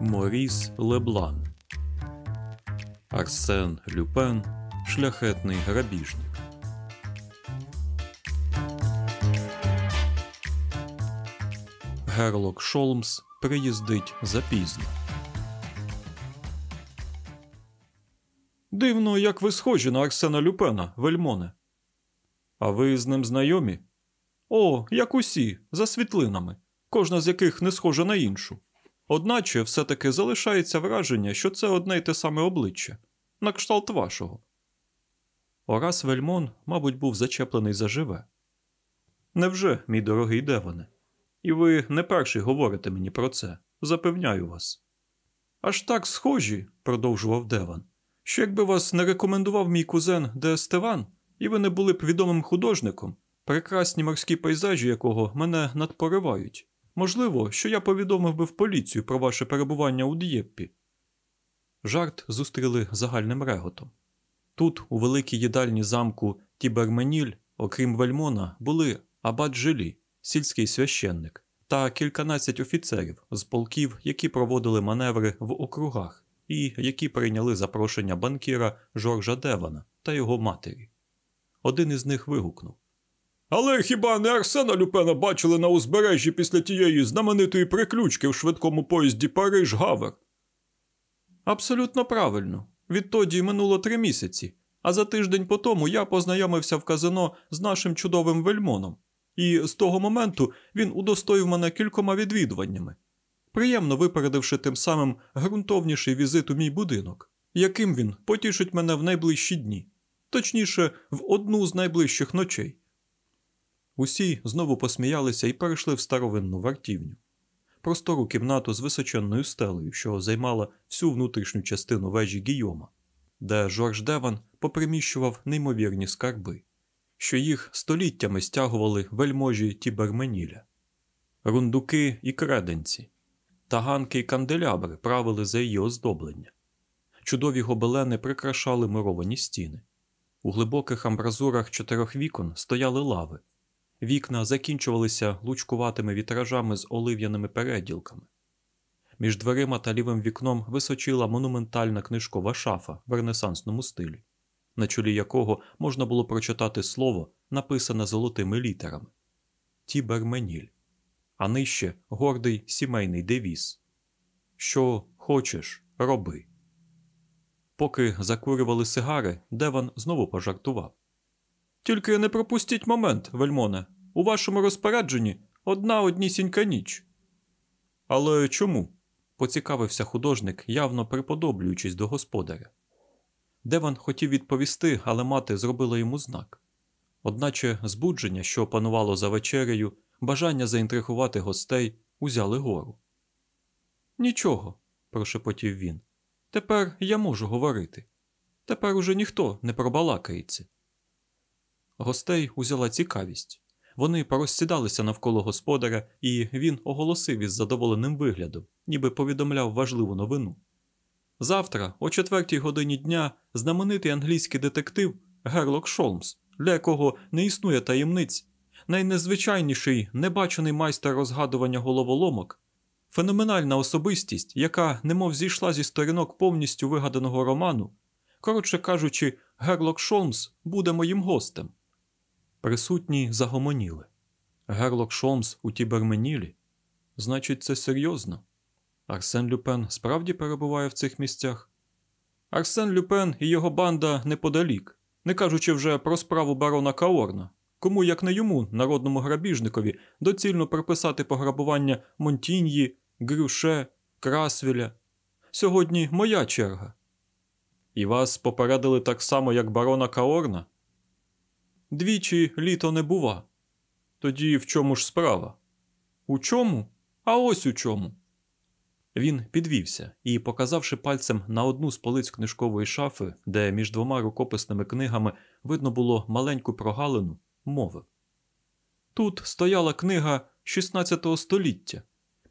Моріс Леблан Арсен Люпен Шляхетний грабіжник. Герлок Шолмс приїздить запізно. Дивно, як ви схожі на Арсена Люпена, Вельмоне. А ви з ним знайомі? О, як усі, за світлинами, кожна з яких не схожа на іншу. Одначе все-таки залишається враження, що це одне й те саме обличчя, на кшталт вашого. Орас Вельмон, мабуть, був зачеплений заживе. Невже, мій дорогий Девоне? І ви не перший говорите мені про це, запевняю вас. Аж так схожі, продовжував Деван, що якби вас не рекомендував мій кузен Де Стеван, і ви не були б відомим художником, прекрасні морські пейзажі якого мене надпоривають. Можливо, що я повідомив би в поліцію про ваше перебування у Д'єппі. Жарт зустріли загальним реготом. Тут, у великій їдальні замку Тіберменіль, окрім Вельмона, були абат Жилі, сільський священник, та кільканадцять офіцерів з полків, які проводили маневри в округах і які прийняли запрошення банкіра Жоржа Девана та його матері. Один із них вигукнув але хіба не Арсена Люпена бачили на узбережжі після тієї знаменитої приключки в швидкому поїзді Париж Гавер? Абсолютно правильно. Відтоді минуло три місяці, а за тиждень по тому я познайомився в казино з нашим чудовим вельмоном, і з того моменту він удостоїв мене кількома відвідуваннями, приємно випередивши тим самим ґрунтовніший візит у мій будинок, яким він потішить мене в найближчі дні, точніше, в одну з найближчих ночей. Усі знову посміялися і перейшли в старовинну вартівню, простору кімнату з височенною стелею, що займала всю внутрішню частину вежі Гійома, де Жорж Деван поприміщував неймовірні скарби, що їх століттями стягували вельможі Тіберменіля, рундуки і креденці, таганки й канделябри правили за її оздоблення. Чудові гобелени прикрашали муровані стіни. У глибоких амбразурах чотирьох вікон стояли лави. Вікна закінчувалися лучкуватими вітражами з олив'яними переділками. Між дверима та лівим вікном височила монументальна книжкова шафа в ренесансному стилі, на чолі якого можна було прочитати слово, написане золотими літерами Тіберменіль, а нижче гордий сімейний девіз Що хочеш, роби. Поки закурювали сигари, Деван знову пожартував. Тільки не пропустіть момент, вельмоне. У вашому розпорядженні одна однісінька ніч. Але чому? поцікавився художник, явно приподоблюючись до господаря. Деван хотів відповісти, але мати зробила йому знак. Одначе збудження, що панувало за вечерею, бажання заінтригувати гостей, узяли гору. Нічого, прошепотів він. Тепер я можу говорити. Тепер уже ніхто не пробалакається. Гостей узяла цікавість. Вони порозсідалися навколо господаря, і він оголосив із задоволеним виглядом, ніби повідомляв важливу новину. Завтра, о четвертій годині дня, знаменитий англійський детектив Герлок Шолмс, для якого не існує таємниць, найнезвичайніший небачений майстер розгадування головоломок, феноменальна особистість, яка немов зійшла зі сторінок повністю вигаданого роману. Коротше кажучи, Герлок Шолмс буде моїм гостем. Присутні загомоніли. Герлок Шолмс у Тіберменілі? Значить, це серйозно. Арсен Люпен справді перебуває в цих місцях. Арсен Люпен і його банда неподалік, не кажучи вже про справу барона Каорна, кому, як не йому, народному грабіжникові, доцільно приписати пограбування Монтіньї, Грюше, Красвіля. Сьогодні моя черга. І вас попередили так само, як барона Каорна? Двічі літо не бува. Тоді в чому ж справа? У чому? А ось у чому. Він підвівся і, показавши пальцем на одну з полиць книжкової шафи, де між двома рукописними книгами видно було маленьку прогалину, мовив. Тут стояла книга 16 століття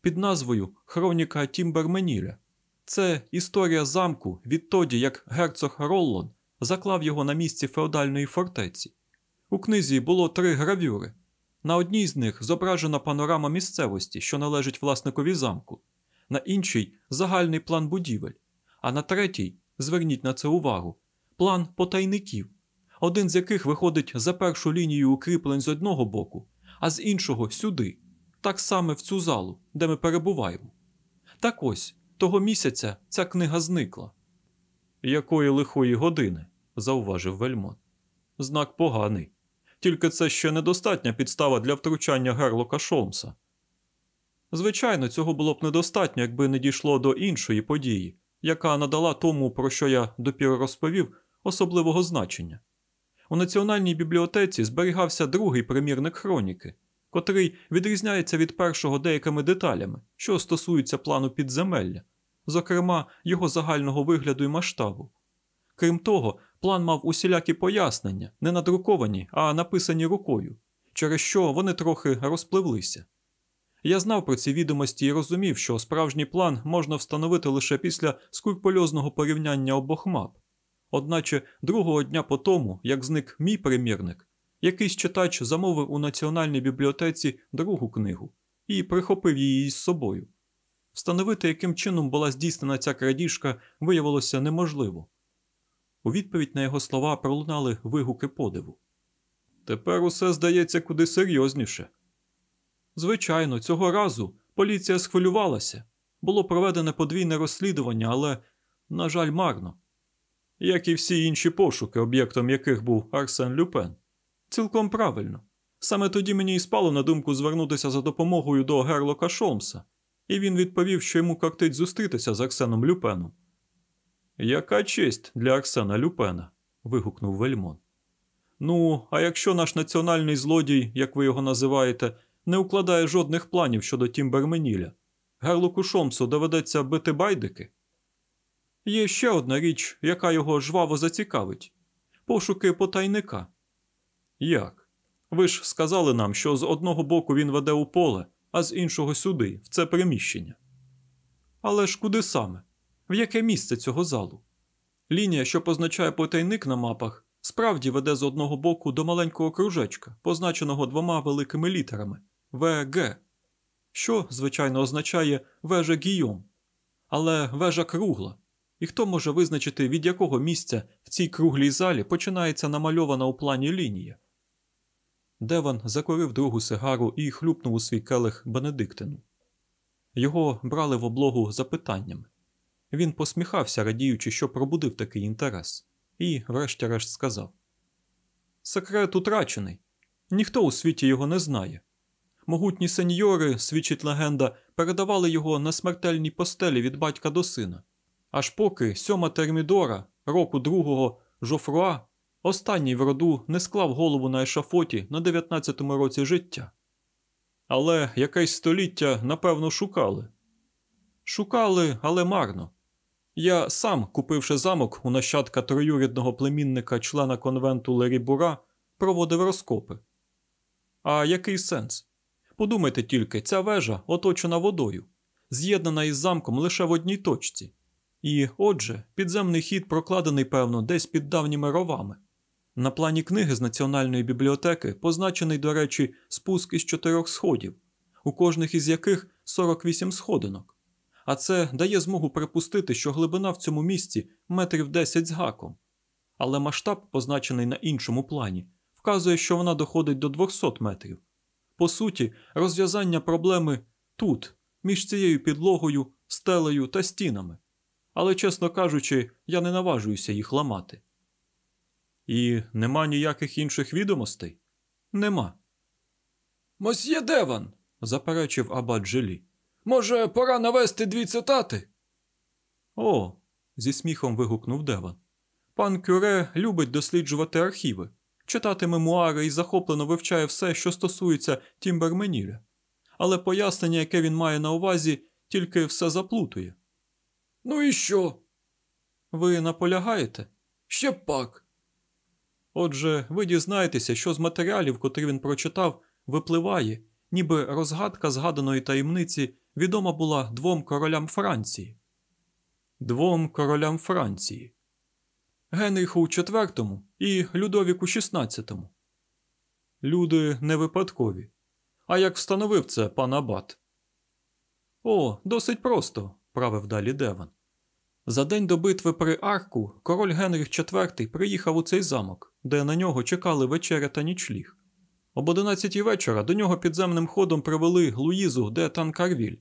під назвою Хроніка Тімберменіля. Це історія замку відтоді, як герцог Роллон заклав його на місці феодальної фортеці. У книзі було три гравюри. На одній з них зображена панорама місцевості, що належить власникові замку, на іншій загальний план будівель, а на третій, зверніть на це увагу, план потайників, один з яких виходить за першу лінію укріплень з одного боку, а з іншого сюди, так само в цю залу, де ми перебуваємо. Так ось, того місяця ця книга зникла. Якої лихої години, зауважив Вельмон. Знак поганий. Тільки це ще недостатня підстава для втручання Герлока Шолмса. Звичайно, цього було б недостатньо, якби не дійшло до іншої події, яка надала тому, про що я допір розповів, особливого значення. У Національній бібліотеці зберігався другий примірник хроніки, котрий відрізняється від першого деякими деталями, що стосуються плану підземелля, зокрема його загального вигляду і масштабу. Крім того, план мав усілякі пояснення, не надруковані, а написані рукою, через що вони трохи розпливлися. Я знав про ці відомості і розумів, що справжній план можна встановити лише після скурпульозного порівняння обох мап. Одначе другого дня по тому, як зник мій примірник, якийсь читач замовив у Національній бібліотеці другу книгу і прихопив її із собою. Встановити, яким чином була здійснена ця крадіжка, виявилося неможливо. У відповідь на його слова пролунали вигуки подиву. Тепер усе здається куди серйозніше. Звичайно, цього разу поліція схвилювалася. Було проведене подвійне розслідування, але, на жаль, марно. Як і всі інші пошуки, об'єктом яких був Арсен Люпен. Цілком правильно. Саме тоді мені і спало на думку звернутися за допомогою до Герлока Шолмса, і він відповів, що йому картить зустрітися з Арсеном Люпеном. Яка честь для Арсена Люпена? вигукнув Вельмон. Ну, а якщо наш національний злодій, як ви його називаєте, не укладає жодних планів щодо Тімберменіля, Герлоку Шомсу доведеться бити байдики? Є ще одна річ, яка його жваво зацікавить пошуки потайника. Як? Ви ж сказали нам, що з одного боку він веде у поле, а з іншого сюди, в це приміщення. Але ж куди саме? В яке місце цього залу? Лінія, що позначає потайник на мапах, справді веде з одного боку до маленького кружечка, позначеного двома великими літерами ВГ, що, звичайно, означає вежа Гійом. Але вежа кругла. І хто може визначити, від якого місця в цій круглій залі починається намальована у плані лінія? Деван закурив другу сигару і хлюпнув у свій келих Бенедиктину. Його брали в облогу запитаннями. Він посміхався, радіючи, що пробудив такий інтерес, і, врешті-решт, сказав: Секрет утрачений. Ніхто у світі його не знає. Могутні сеньори, свідчить легенда, передавали його на смертельній постелі від батька до сина. Аж поки сьома термідора, року другого Жофруа, останній в роду не склав голову на ешафоті на 19-му році життя. Але якесь століття, напевно, шукали. Шукали, але марно. Я сам, купивши замок у нащадка троюрідного племінника члена конвенту Лері Бура, проводив розкопи. А який сенс? Подумайте тільки, ця вежа оточена водою, з'єднана із замком лише в одній точці. І, отже, підземний хід прокладений, певно, десь під давніми ровами. На плані книги з Національної бібліотеки позначений, до речі, спуск із чотирьох сходів, у кожних із яких 48 сходинок. А це дає змогу припустити, що глибина в цьому місці метрів 10 з гаком. Але масштаб, позначений на іншому плані, вказує, що вона доходить до 200 метрів. По суті, розв'язання проблеми тут, між цією підлогою, стелею та стінами. Але, чесно кажучи, я не наважуюся їх ламати. І нема ніяких інших відомостей? Нема. Мосьє Деван, заперечив абат Джилі. Може, пора навести дві цитати? О, зі сміхом вигукнув Деван. Пан Кюре любить досліджувати архіви, читати мемуари і захоплено вивчає все, що стосується Тіберменіля. Але пояснення, яке він має на увазі, тільки все заплутує. Ну і що? Ви наполягаєте? Ще пак. Отже, ви дізнаєтеся, що з матеріалів, котрі він прочитав, випливає, ніби розгадка згаданої таємниці відома була двом королям Франції. Двом королям Франції. Генріху IV і Людовіку XVI. Люди не випадкові. А як встановив це пан Абат? О, досить просто, правив далі Деван. За день до битви при Арку король Генріх IV приїхав у цей замок, де на нього чекали вечеря та нічліг. Об 11 вечора до нього підземним ходом привели Луїзу де Танкарвіль,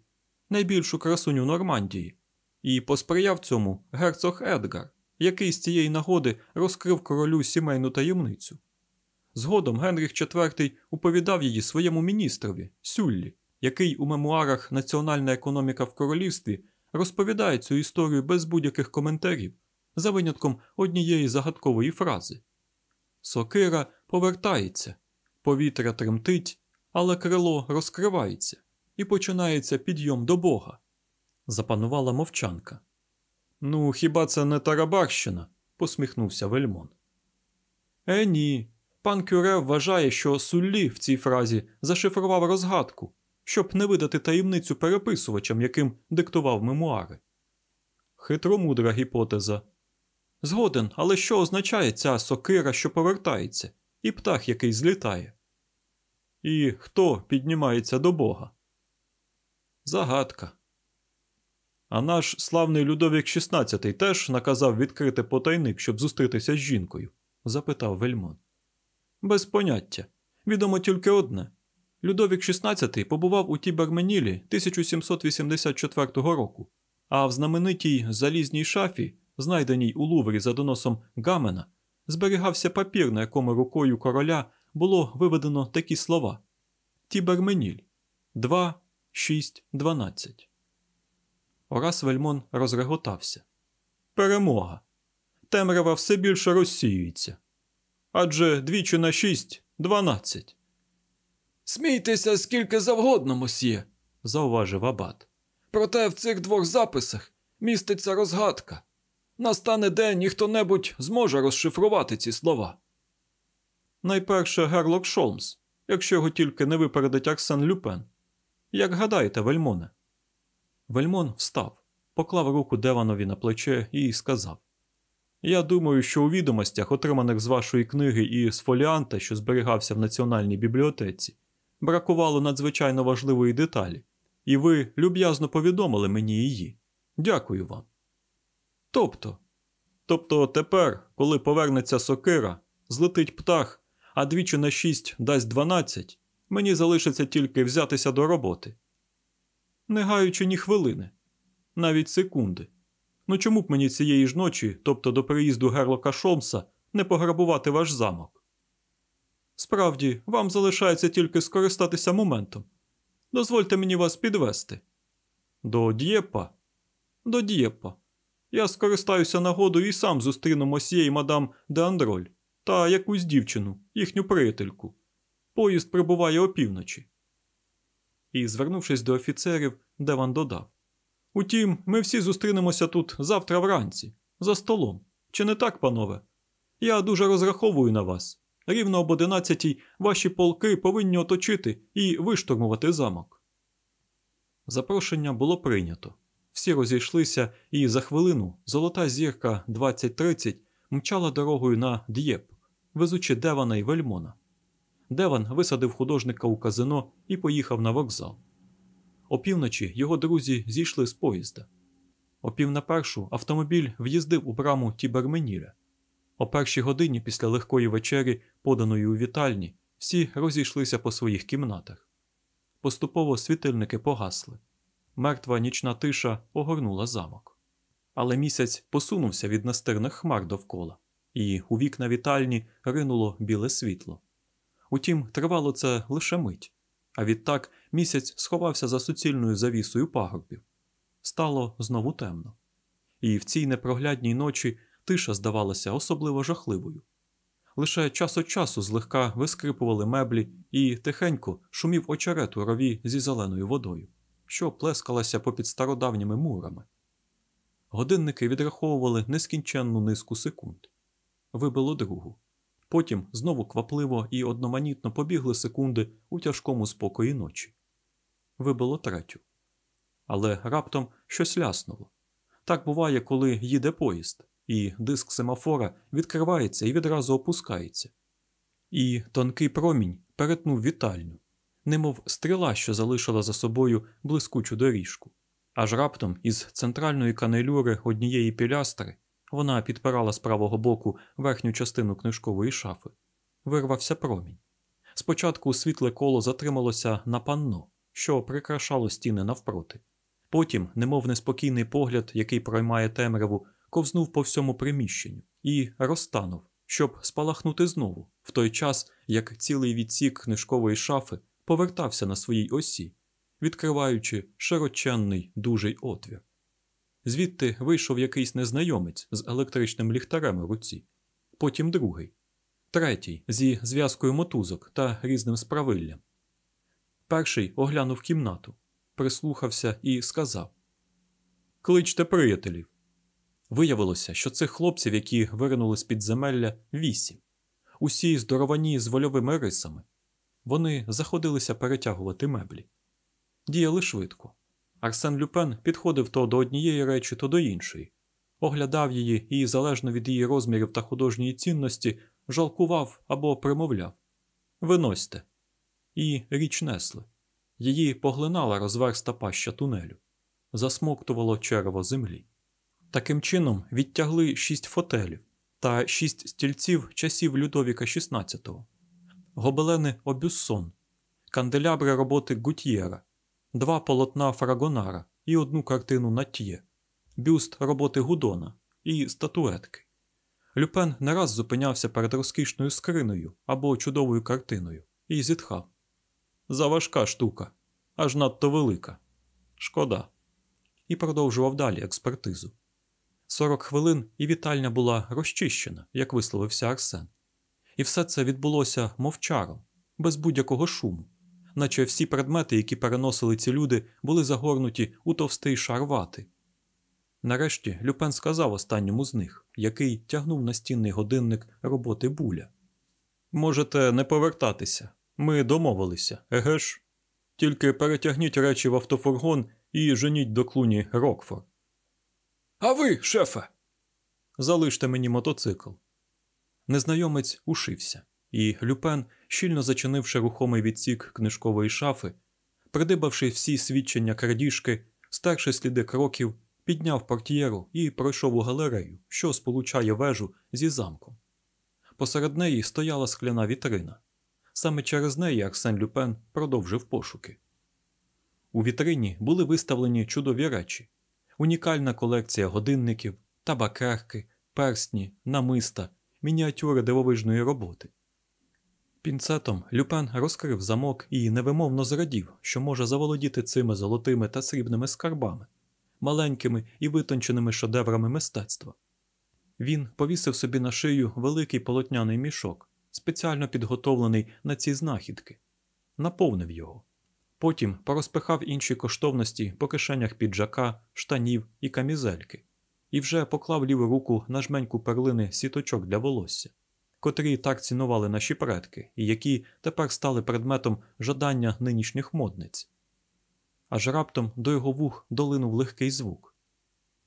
найбільшу красуню Нормандії, і посприяв цьому герцог Едгар, який з цієї нагоди розкрив королю сімейну таємницю. Згодом Генріх IV уповідав її своєму міністрові Сюллі, який у мемуарах Національна економіка в королівстві розповідає цю історію без будь-яких коментарів, за винятком однієї загадкової фрази. Сокира повертається, повітря тремтить, але крило розкривається і починається підйом до Бога. Запанувала мовчанка. Ну, хіба це не Тарабарщина? посміхнувся Вельмон. Е, ні. Пан Кюре вважає, що Суллі в цій фразі зашифрував розгадку, щоб не видати таємницю переписувачам, яким диктував мемуари. Хитромудра гіпотеза. Згоден, але що означає ця сокира, що повертається, і птах, який злітає? І хто піднімається до Бога? Загадка. А наш славний Людовік XVI теж наказав відкрити потайник, щоб зустрітися з жінкою? запитав Вельмон. Без поняття. Відомо тільки одне. Людовік XVI побував у Тіберменілі 1784 року, а в знаменитій залізній шафі, знайденій у Луврі за доносом Гамена, зберігався папір, на якому рукою короля було виведено такі слова: Тіберменіль 2, 6, 12. Орас Вельмон розреготався. Перемога. Темрява все більше розсіюється. Адже двічі на шість дванадцять. Смійтеся скільки завгодно, мосьє, зауважив Абат. Проте в цих двох записах міститься розгадка. Настане день і хто небудь зможе розшифрувати ці слова. Найперше Герлок Шолмс, якщо його тільки не випередить Арсен Люпен. Як гадаєте, Вельмоне? Вельмон встав, поклав руку Деванові на плече і сказав: Я думаю, що у відомостях, отриманих з вашої книги і з фоліанта, що зберігався в національній бібліотеці, бракувало надзвичайно важливої деталі, і ви люб'язно повідомили мені її. Дякую вам. Тобто, тобто тепер, коли повернеться сокира, злетить птах, а двічі на шість дасть дванадцять, мені залишиться тільки взятися до роботи. Не гаючи ні хвилини, навіть секунди. Ну чому б мені цієї ж ночі, тобто до приїзду Герлока Шолмса, не пограбувати ваш замок? Справді, вам залишається тільки скористатися моментом. Дозвольте мені вас підвести. До Д'єпа? До Д'єпа. Я скористаюся нагодою і сам зустріну Мосьє мадам де Андроль та якусь дівчину, їхню приятельку. Поїзд прибуває опівночі. І, звернувшись до офіцерів, Деван додав: Утім, ми всі зустрінемося тут завтра вранці, за столом. Чи не так, панове? Я дуже розраховую на вас. Рівно об одинадцятій ваші полки повинні оточити і виштурмувати замок. Запрошення було прийнято. Всі розійшлися, і за хвилину золота зірка 2030 мчала дорогою на Д'єп, везучи Девана і Вельмона. Деван висадив художника у казино і поїхав на вокзал. Опівночі його друзі зійшли з поїзда. О пів на першу автомобіль в'їздив у браму Тіберменіля. О першій годині після легкої вечері, поданої у вітальні, всі розійшлися по своїх кімнатах. Поступово світильники погасли. Мертва нічна тиша огорнула замок. Але місяць посунувся від настирних хмар довкола, і у вікна вітальні ринуло біле світло. Утім, тривало це лише мить, а відтак місяць сховався за суцільною завісою пагорбів. Стало знову темно. І в цій непроглядній ночі тиша здавалася особливо жахливою. Лише час від часу злегка вискрипували меблі і тихенько шумів очерет у рові зі зеленою водою. що плескалася попід стародавніми мурами. Годинники відраховували нескінченну низку секунд. Вибило другу. Потім знову квапливо і одноманітно побігли секунди у тяжкому спокої ночі. Вибило третю. Але раптом щось ляснуло. Так буває, коли їде поїзд, і диск семафора відкривається і відразу опускається. І тонкий промінь перетнув вітальню, немов стріла, що залишила за собою блискучу доріжку. Аж раптом із центральної канелюри однієї пілястри вона підпирала з правого боку верхню частину книжкової шафи. Вирвався промінь. Спочатку світле коло затрималося на панно, що прикрашало стіни навпроти. Потім, немов неспокійний погляд, який проймає темряву, ковзнув по всьому приміщенню і розтанув, щоб спалахнути знову, в той час як цілий відсік книжкової шафи повертався на своїй осі, відкриваючи широченний дужий отвір. Звідти вийшов якийсь незнайомець з електричним ліхтарем у руці, потім другий, третій зі зв'язкою мотузок та різним справиллям. Перший оглянув кімнату, прислухався і сказав: Кличте приятелів. Виявилося, що цих хлопців, які виринули з підземелля, вісім, усі здоровані з вольовими рисами. Вони заходилися перетягувати меблі. Діяли швидко. Арсен Люпен підходив то до однієї речі, то до іншої, оглядав її і, залежно від її розмірів та художньої цінності, жалкував або примовляв Виносьте. І річ несли. Її поглинала розверста паща тунелю, засмоктувало черево землі. Таким чином відтягли шість фотелів та шість стільців часів Людовіка XVI, гобелени Обюссон, канделябри роботи Гутьєра, два полотна Фрагонара і одну картину Натьє, бюст роботи Гудона і статуетки. Люпен не раз зупинявся перед розкішною скриною або чудовою картиною і зітхав. Заважка штука, аж надто велика. Шкода. І продовжував далі експертизу. Сорок хвилин і вітальня була розчищена, як висловився Арсен. І все це відбулося мовчаром, без будь-якого шуму, наче всі предмети, які переносили ці люди, були загорнуті у товстий шар вати. Нарешті Люпен сказав останньому з них, який тягнув настінний годинник роботи буля. Можете не повертатися. Ми домовилися, еге ж? Тільки перетягніть речі в автофургон і женіть до клуні Рокфор. А ви, шефе. Залиште мені мотоцикл. Незнайомець ушився, і Люпен, щільно зачинивши рухомий відсік книжкової шафи, придибавши всі свідчення крадіжки, стерши сліди кроків, підняв портьєру і пройшов у галерею, що сполучає вежу зі замком. Посеред неї стояла скляна вітрина. Саме через неї Арсен Люпен продовжив пошуки. У вітрині були виставлені чудові речі, унікальна колекція годинників, табакерки, персні, намиста, мініатюри дивовижної роботи. Пінцетом Люпен розкрив замок і невимовно зрадів, що може заволодіти цими золотими та срібними скарбами, маленькими і витонченими шедеврами мистецтва. Він повісив собі на шию великий полотняний мішок, спеціально підготовлений на ці знахідки, наповнив його. Потім порозпихав інші коштовності по кишенях піджака, штанів і камізельки, і вже поклав ліву руку на жменьку перлини сіточок для волосся, котрі так цінували наші предки, і які тепер стали предметом жадання нинішніх модниць. Аж раптом до його вух долинув легкий звук.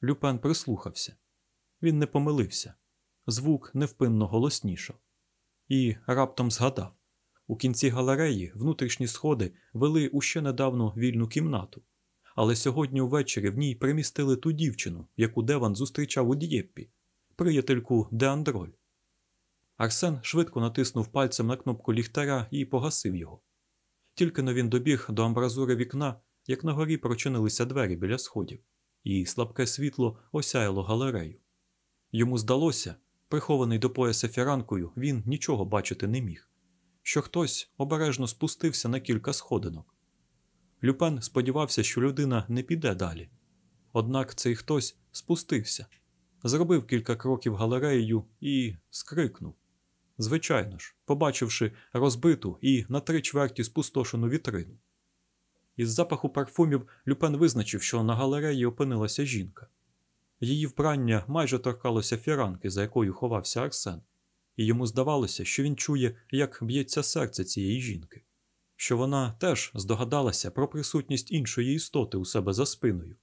Люпен прислухався. Він не помилився. Звук невпинно голоснішав. І раптом згадав у кінці галереї внутрішні сходи вели у ще недавно вільну кімнату, але сьогодні увечері в ній примістили ту дівчину, яку Деван зустрічав у Дієппі, приятельку Деандроль. Арсен швидко натиснув пальцем на кнопку ліхтаря і погасив його. Тільки но він добіг до амбразури вікна, як на горі прочинилися двері біля сходів, і слабке світло осяяло галерею. Йому здалося, прихований до пояса фіранкою, він нічого бачити не міг, що хтось обережно спустився на кілька сходинок. Люпен сподівався, що людина не піде далі. Однак цей хтось спустився, зробив кілька кроків галереєю і скрикнув. Звичайно ж, побачивши розбиту і на три чверті спустошену вітрину. Із запаху парфумів Люпен визначив, що на галереї опинилася жінка. Її вбрання майже торкалося фіранки, за якою ховався Арсен, і йому здавалося, що він чує, як б'ється серце цієї жінки, що вона теж здогадалася про присутність іншої істоти у себе за спиною,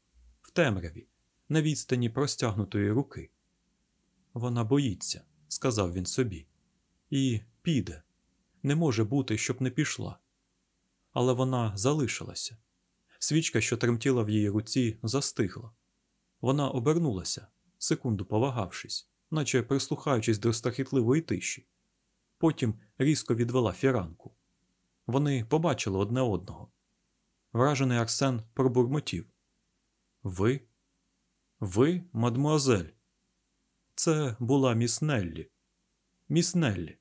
в темряві, на відстані простягнутої руки. Вона боїться, сказав він собі, і піде. Не може бути, щоб не пішла. Але вона залишилася. Свічка, що тремтіла в її руці, застигла. Вона обернулася, секунду повагавшись, наче прислухаючись до страхітливої тиші. Потім різко відвела фіранку. Вони побачили одне одного. Вражений Арсен пробурмотів. Ви? Ви, мадмуазель? Це була міс Неллі. Міс Неллі,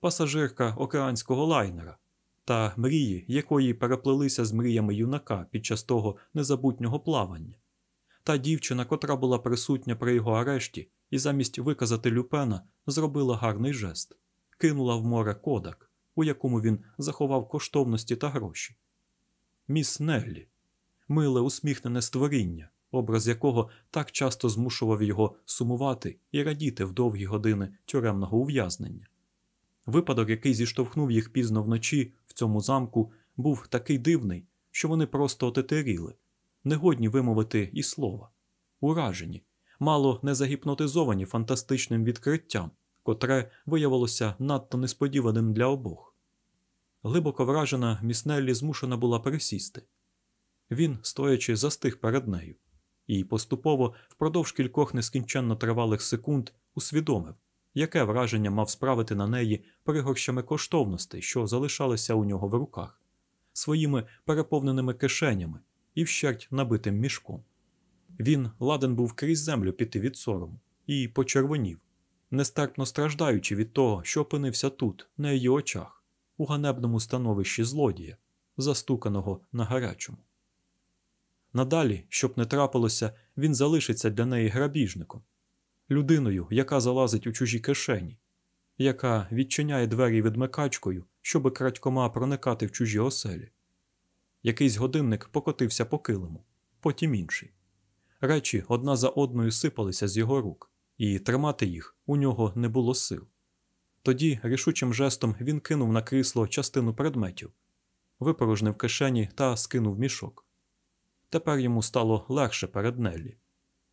пасажирка океанського лайнера та мрії, якої переплелися з мріями юнака під час того незабутнього плавання. Та дівчина, котра була присутня при його арешті, і замість виказати Люпена зробила гарний жест, кинула в море кодак, у якому він заховав коштовності та гроші. Міс Неллі, миле усміхнене створіння, образ якого так часто змушував його сумувати і радіти в довгі години тюремного ув'язнення. Випадок, який зіштовхнув їх пізно вночі в цьому замку, був такий дивний, що вони просто отетеріли, негодні вимовити і слова, уражені, мало не загіпнотизовані фантастичним відкриттям, котре виявилося надто несподіваним для обох. Глибоко вражена Міснеллі змушена була пересісти. Він, стоячи, застиг перед нею, і поступово, впродовж кількох нескінченно тривалих секунд, усвідомив, яке враження мав справити на неї пригорщами коштовностей, що залишалися у нього в руках, своїми переповненими кишенями і вщерть набитим мішком. Він ладен був крізь землю піти від сорому і почервонів, нестерпно страждаючи від того, що опинився тут, на її очах, у ганебному становищі злодія, застуканого на гарячому. Надалі, щоб не трапилося, він залишиться для неї грабіжником, людиною, яка залазить у чужі кишені, яка відчиняє двері відмикачкою, щоби крадькома проникати в чужі оселі. Якийсь годинник покотився по килиму, потім інший. Речі одна за одною сипалися з його рук, і тримати їх у нього не було сил. Тоді рішучим жестом він кинув на крісло частину предметів, випорожнив кишені та скинув мішок. Тепер йому стало легше перед Неллі.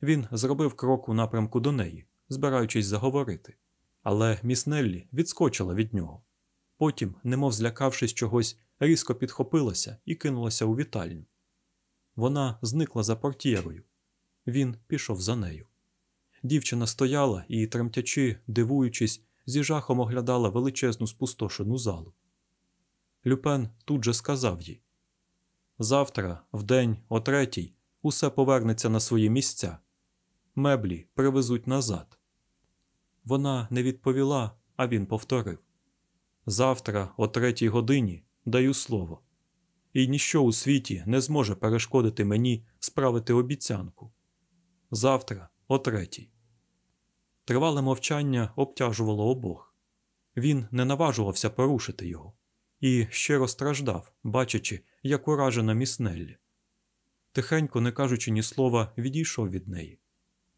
Він зробив крок у напрямку до неї, збираючись заговорити, але міс Неллі відскочила від нього. Потім, немов злякавшись чогось, різко підхопилася і кинулася у вітальню. Вона зникла за портьєрою. Він пішов за нею. Дівчина стояла і, тремтячи, дивуючись, зі жахом оглядала величезну спустошену залу. Люпен тут же сказав їй Завтра, в день, о третій, усе повернеться на свої місця. Меблі привезуть назад. Вона не відповіла, а він повторив Завтра, о третій годині, даю слово, і ніщо у світі не зможе перешкодити мені справити обіцянку. Завтра, о третій. Тривале мовчання обтяжувало обох. Він не наважувався порушити його і щиро страждав, бачачи, як уражена міснеллі. Тихенько, не кажучи ні слова, відійшов від неї.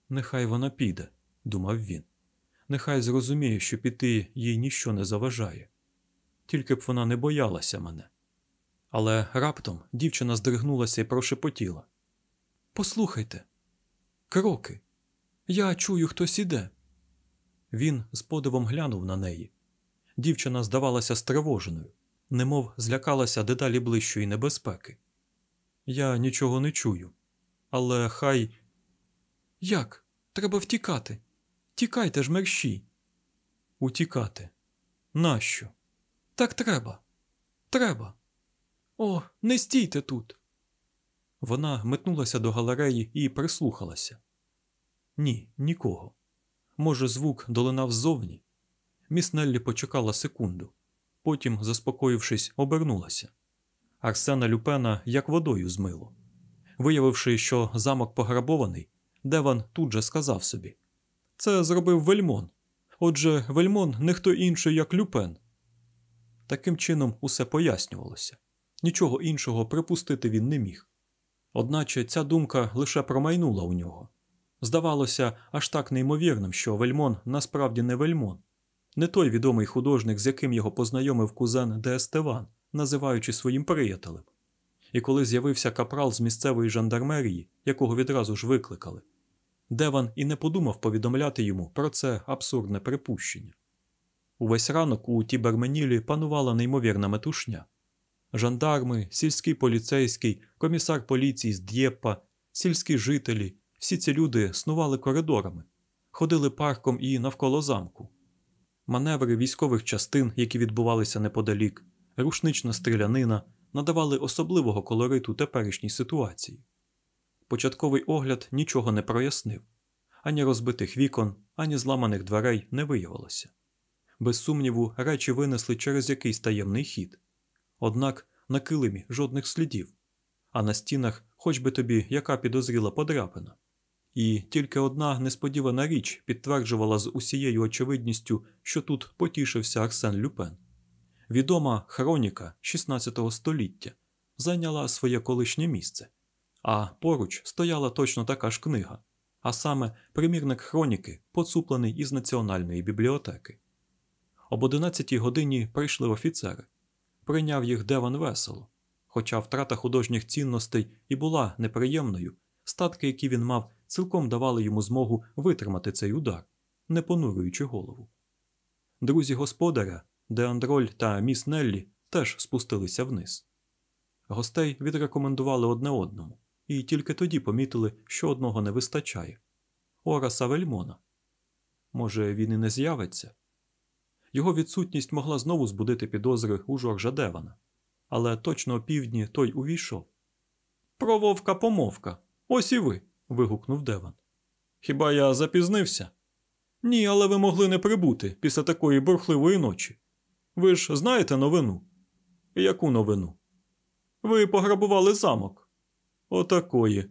Нехай вона піде, думав він. Нехай зрозуміє, що піти їй ніщо не заважає. Тільки б вона не боялася мене. Але раптом дівчина здригнулася і прошепотіла. Послухайте, кроки. Я чую, хтось іде. Він з подивом глянув на неї. Дівчина здавалася стривоженою, немов злякалася дедалі ближчої небезпеки. Я нічого не чую, але хай. Як? Треба втікати. Тікайте ж мерщій. Утікати. Нащо? Так треба. Треба. О, не стійте тут. Вона метнулася до галереї і прислухалася. Ні, нікого. Може, звук долинав ззовні. Міс Неллі почекала секунду, потім, заспокоївшись, обернулася. Арсена Люпена як водою змило. Виявивши, що замок пограбований, Деван тут же сказав собі: Це зробив Вельмон. Отже, Вельмон не хто інший, як Люпен. Таким чином усе пояснювалося. Нічого іншого припустити він не міг. Одначе ця думка лише промайнула у нього. Здавалося, аж так неймовірним, що Вельмон насправді не Вельмон, не той відомий художник, з яким його познайомив кузен д'Естеван, називаючи своїм приятелем. І коли з'явився капрал з місцевої жандармерії, якого відразу ж викликали, Деван і не подумав повідомляти йому про це абсурдне припущення. Увесь ранок у Тіберменілі панувала неймовірна метушня. Жандарми, сільський поліцейський, комісар поліції з Д'єппа, сільські жителі, всі ці люди снували коридорами, ходили парком і навколо замку. Маневри військових частин, які відбувалися неподалік, рушнична стрілянина надавали особливого колориту теперішній ситуації. Початковий огляд нічого не прояснив ані розбитих вікон, ані зламаних дверей не виявилося. Без сумніву, речі винесли через якийсь таємний хід. Однак на килимі жодних слідів, а на стінах хоч би тобі яка підозріла подряпина. І тільки одна несподівана річ підтверджувала з усією очевидністю, що тут потішився Арсен Люпен. Відома хроніка XVI століття зайняла своє колишнє місце, а поруч стояла точно така ж книга, а саме примірник хроніки, поцуплений із національної бібліотеки. Об 11 годині прийшли офіцери. Прийняв їх Деван весело, хоча втрата художніх цінностей і була неприємною, статки, які він мав, цілком давали йому змогу витримати цей удар, не понурюючи голову. Друзі господаря, Деандроль та міс Неллі, теж спустилися вниз. Гостей відрекомендували одне одному, і тільки тоді помітили, що одного не вистачає Ораса Вельмона. Може, він і не з'явиться? Його відсутність могла знову збудити підозри у Жоржа Девана, але точно о півдні той увійшов. Про вовка помовка. Ось і ви. Вигукнув Деван. Хіба я запізнився? Ні, але ви могли не прибути після такої бурхливої ночі. Ви ж знаєте новину? Яку новину? Ви пограбували замок. Отакої.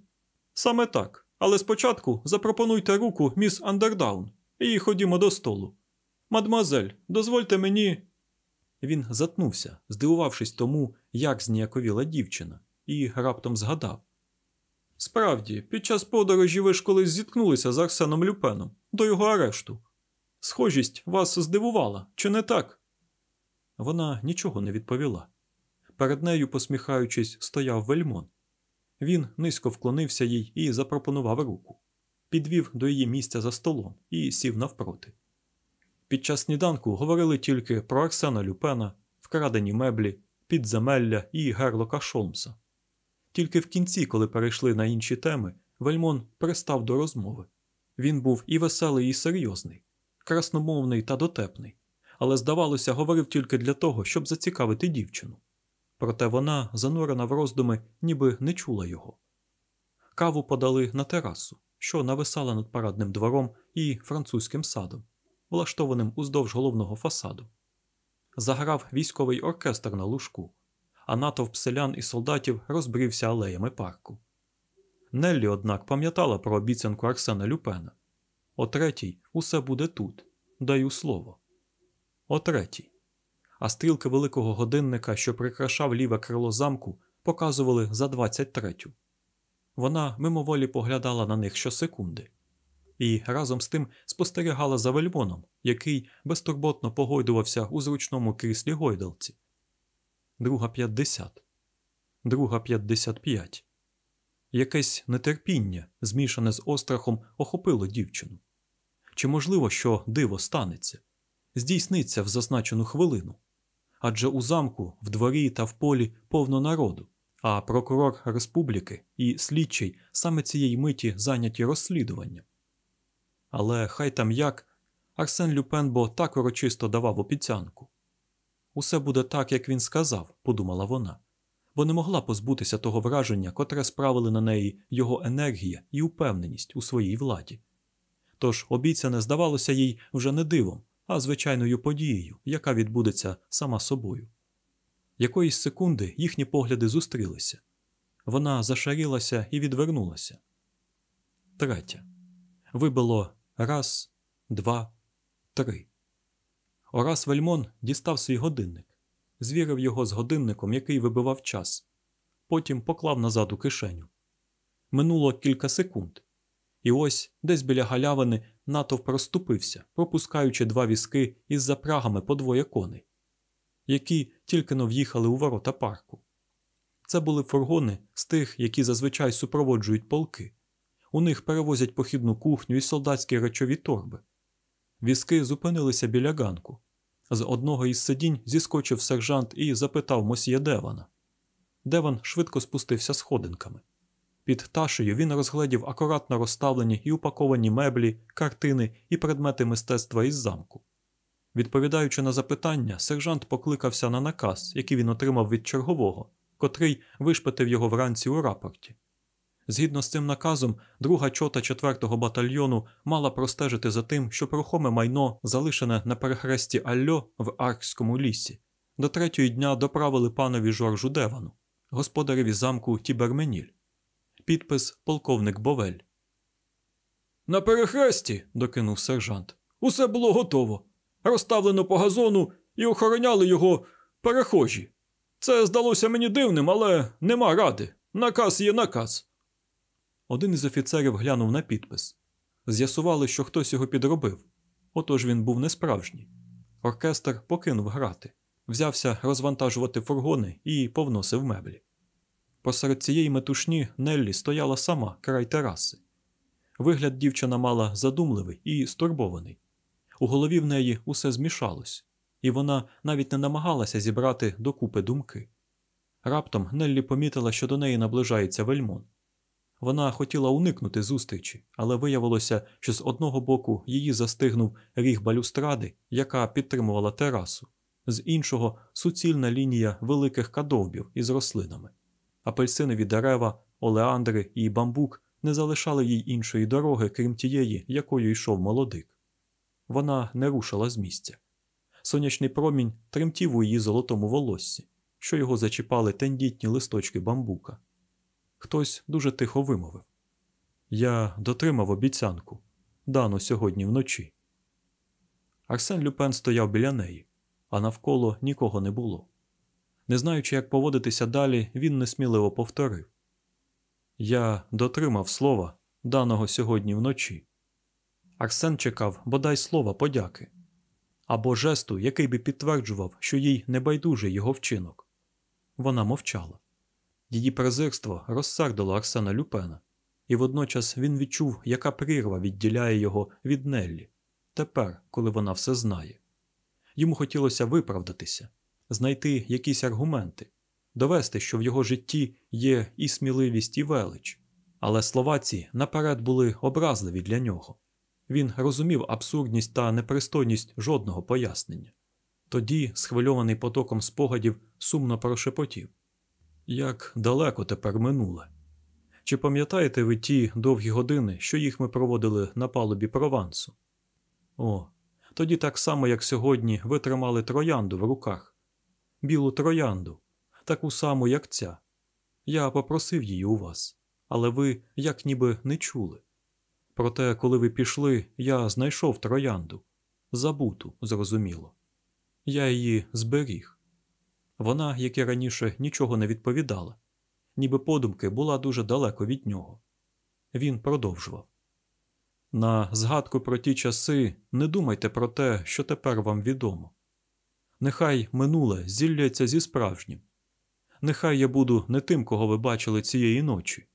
Саме так. Але спочатку запропонуйте руку міс Андердаун і ходімо до столу. Мадмазель, дозвольте мені. Він затнувся, здивувавшись тому, як зніяковіла дівчина, і раптом згадав. Справді, під час подорожі ви ж колись зіткнулися з Арсеном Люпеном до його арешту. Схожість вас здивувала, чи не так? Вона нічого не відповіла. Перед нею, посміхаючись, стояв вельмон. Він низько вклонився їй і запропонував руку, підвів до її місця за столом і сів навпроти. Під час сніданку говорили тільки про Арсена Люпена, вкрадені меблі, підземелля і Герлока Шолмса. Тільки в кінці, коли перейшли на інші теми, Вельмон пристав до розмови. Він був і веселий, і серйозний, красномовний та дотепний, але, здавалося, говорив тільки для того, щоб зацікавити дівчину. Проте вона, занурена в роздуми, ніби не чула його. Каву подали на терасу, що нависала над парадним двором і французьким садом, влаштованим уздовж головного фасаду. Заграв військовий оркестр на лужку, а натовп селян і солдатів розбрівся алеями парку. Неллі, однак, пам'ятала про обіцянку Арсена Люпена. О третій усе буде тут, даю слово. О третій. А стрілки великого годинника, що прикрашав ліве крило замку, показували за 23-ю. Вона мимоволі поглядала на них щосекунди. І разом з тим спостерігала за вельмоном, який безтурботно погойдувався у зручному кріслі гойдалці. Друга п'ятдесят, друга п'ятдесят п'ять. Якесь нетерпіння, змішане з острахом, охопило дівчину. Чи можливо, що диво станеться, здійсниться в зазначену хвилину? Адже у замку, в дворі та в полі повно народу, а прокурор республіки і слідчий саме цієї миті зайняті розслідуванням. Але хай там як Арсен Люпен бо так урочисто давав обіцянку. Усе буде так, як він сказав, подумала вона, бо не могла позбутися того враження, котре справили на неї його енергія і упевненість у своїй владі. Тож обіцяне здавалося їй вже не дивом, а звичайною подією, яка відбудеться сама собою. Якоїсь секунди їхні погляди зустрілися. Вона зашарілася і відвернулася. Третя. Вибило раз, два, три. Орас Вельмон дістав свій годинник. звірив його з годинником, який вибивав час. Потім поклав назад у кишеню. Минуло кілька секунд. І ось десь біля галявини натовп розступився, пропускаючи два візки із запрагами по двоє коней, які тільки но в'їхали у ворота парку. Це були фургони з тих, які зазвичай супроводжують полки. У них перевозять похідну кухню і солдатські речові торби. Візки зупинилися біля ганку. З одного із сидінь зіскочив сержант і запитав мосьє Девана. Деван швидко спустився сходинками. Під ташею він розгледів акуратно розставлені і упаковані меблі, картини і предмети мистецтва із замку. Відповідаючи на запитання, сержант покликався на наказ, який він отримав від чергового, котрий вишпитив його вранці у рапорті. Згідно з цим наказом, друга чота 4-го батальйону мала простежити за тим, що рухоме майно, залишене на перехресті Альо в Аркському лісі, до третьої дня доправили панові Жоржу Девану, господареві замку Тіберменіль. Підпис полковник Бовель. На перехресті, докинув сержант, усе було готово. Розставлено по газону і охороняли його перехожі. Це здалося мені дивним, але нема ради. Наказ є наказ. Один із офіцерів глянув на підпис. З'ясували, що хтось його підробив. Отож він був несправжній. Оркестр покинув грати, взявся розвантажувати фургони і повносив меблі. Посеред цієї метушні Неллі стояла сама край тераси. Вигляд дівчина мала задумливий і стурбований. У голові в неї усе змішалось, і вона навіть не намагалася зібрати докупи думки. Раптом Неллі помітила, що до неї наближається вельмон. Вона хотіла уникнути зустрічі, але виявилося, що з одного боку її застигнув ріг балюстради, яка підтримувала терасу, з іншого суцільна лінія великих кадовбів із рослинами. Апельсинові дерева, олеандри і бамбук не залишали їй іншої дороги, крім тієї, якою йшов молодик. Вона не рушила з місця. Сонячний промінь тремтів у її золотому волоссі, що його зачіпали тендітні листочки бамбука. Хтось дуже тихо вимовив Я дотримав обіцянку дану сьогодні вночі. Арсен Люпен стояв біля неї, а навколо нікого не було. Не знаючи, як поводитися далі, він несміливо повторив Я дотримав слова, даного сьогодні вночі. Арсен чекав бодай слова подяки або жесту, який би підтверджував, що їй не байдужий його вчинок. Вона мовчала. Її презирство розсердило Арсена Люпена, і водночас він відчув, яка прірва відділяє його від Неллі, тепер, коли вона все знає. Йому хотілося виправдатися, знайти якісь аргументи, довести, що в його житті є і сміливість, і велич, але слова ці наперед були образливі для нього. Він розумів абсурдність та непристойність жодного пояснення. Тоді, схвильований потоком спогадів, сумно прошепотів як далеко тепер минуле. Чи пам'ятаєте ви ті довгі години, що їх ми проводили на палубі провансу? О, тоді так само, як сьогодні, ви тримали троянду в руках, білу троянду, таку саму, як ця. Я попросив її у вас, але ви як ніби не чули. Проте, коли ви пішли, я знайшов троянду, забуту, зрозуміло. Я її зберіг. Вона, як і раніше, нічого не відповідала, ніби подумки була дуже далеко від нього. Він продовжував на згадку про ті часи не думайте про те, що тепер вам відомо. Нехай минуле зілляться зі справжнім. Нехай я буду не тим, кого ви бачили цієї ночі,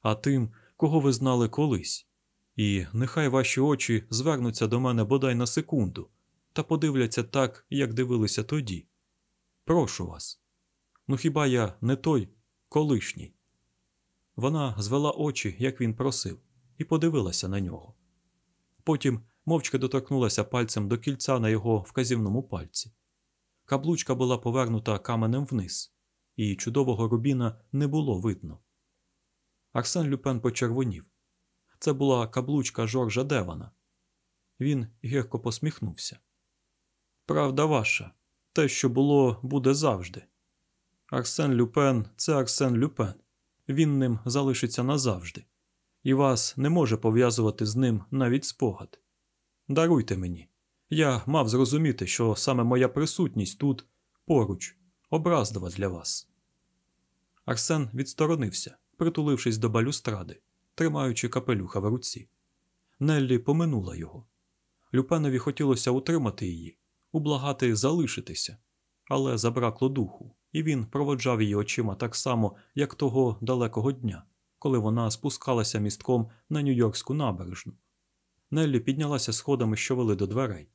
а тим, кого ви знали колись. І нехай ваші очі звернуться до мене бодай на секунду та подивляться так, як дивилися тоді. Прошу вас. Ну хіба я не той колишній? Вона звела очі, як він просив, і подивилася на нього. Потім мовчки доторкнулася пальцем до кільця на його вказівному пальці. Каблучка була повернута каменем вниз, і чудового рубіна не було видно. Арсен Люпен почервонів. Це була каблучка Жоржа Девана. Він гірко посміхнувся. Правда ваша, те, що було, буде завжди. Арсен Люпен це Арсен Люпен. Він ним залишиться назавжди, і вас не може пов'язувати з ним навіть спогад. Даруйте мені. Я мав зрозуміти, що саме моя присутність тут, поруч, образлива для вас. Арсен відсторонився, притулившись до балюстради, тримаючи капелюха в руці. Неллі поминула його. Люпенові хотілося утримати її, ублагати залишитися, але забракло духу, і він проводжав її очима так само, як того далекого дня, коли вона спускалася містком на Нью-Йоркську набережну. Неллі піднялася сходами, що вели до дверей.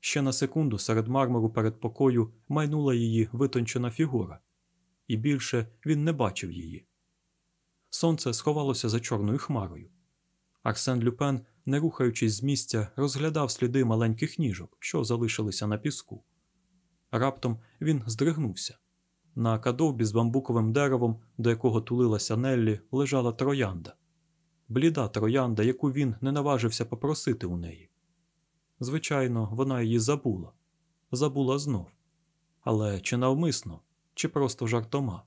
Ще на секунду серед мармуру перед покою майнула її витончена фігура, і більше він не бачив її. Сонце сховалося за чорною хмарою. Арсен Люпен, не рухаючись з місця, розглядав сліди маленьких ніжок, що залишилися на піску. Раптом він здригнувся. На кадовбі з бамбуковим деревом, до якого тулилася Неллі, лежала троянда. Бліда троянда, яку він не наважився попросити у неї. Звичайно, вона її забула, забула знов. Але чи навмисно, чи просто жартома.